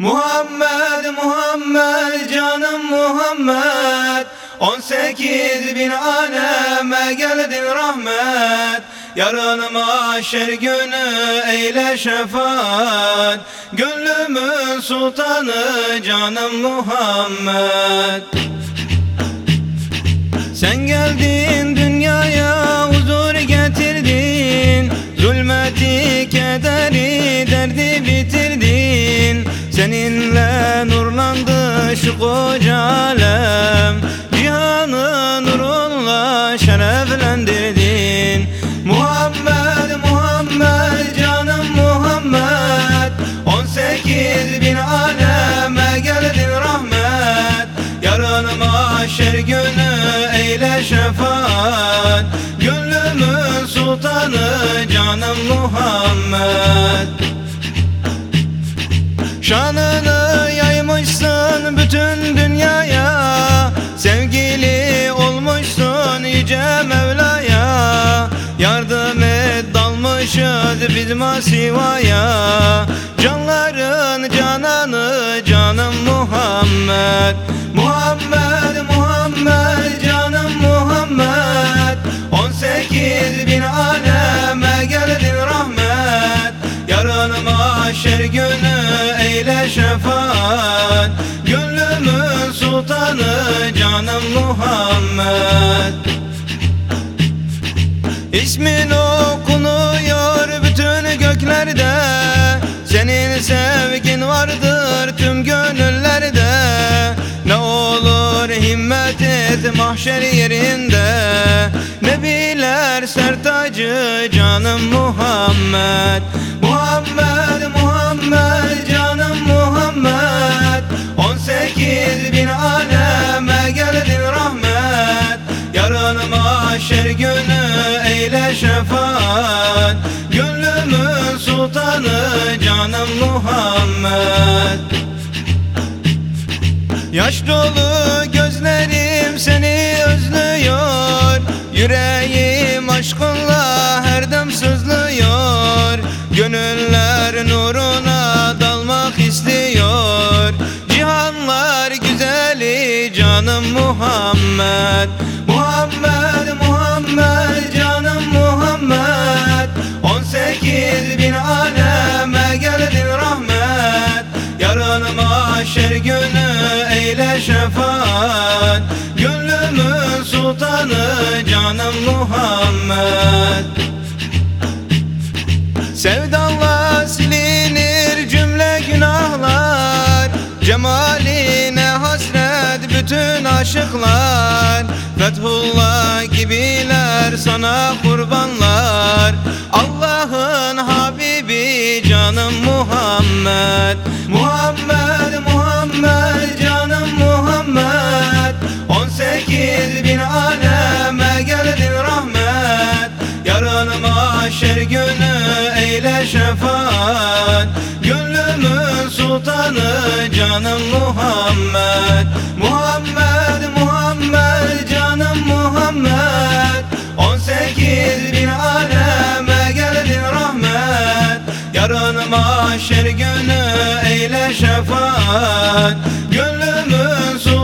Muhammed Muhammed canım Muhammed. 18 bin aleme geldin rahmet. Yarın mahşer günü eyle şefaat. Gönlümün sultanı canım Muhammed. Sen geldin dünyaya koca alem Cihanı nurunla şereflendirdin. Muhammed, Muhammed, canım Muhammed. 18 bin aleme geldin rahmet. Yarın mahşer günü eyle şefaat. Gönlümün sultanı canım Muhammed. Şanını bütün dünyaya. Sevgili olmuşsun yüce Mevla'ya. Yardım et dalmışız biz masivaya Canların cananı canım Muhammed mahşer günü eyle şefaat. Gönlümün sultanı canım Muhammed. İsmin okunuyor bütün göklerde. Senin sevgin vardır tüm gönüllerde. Ne olur himmet et mahşer yerinde. Nebiler sertacı canım Muhammed. Muhammed şefaat. Gönlümün sultanı canım Muhammed. Yaş dolu gözlerim seni özlüyor. Yüreğim aşkınla her dem sızlıyor. Gönüller nuruna dalmak istiyor. Cihanlar güzeli canım Muhammed Gönlümün sultanı canım Muhammed. Sevdanla silinir cümle günahlar. Cemaline hasret bütün aşıklar. Fethullah gibiler sana kurbanlar. Allah'ın Habibi canım Muhammed. Muhammed eyle şefaat. Gönlümün sultanı canım Muhammed. Muhammed Muhammed canım Muhammed. 18 bin aleme geldin rahmet. Yarın mahşer günü eyle şefaat. Gönlümün sultanı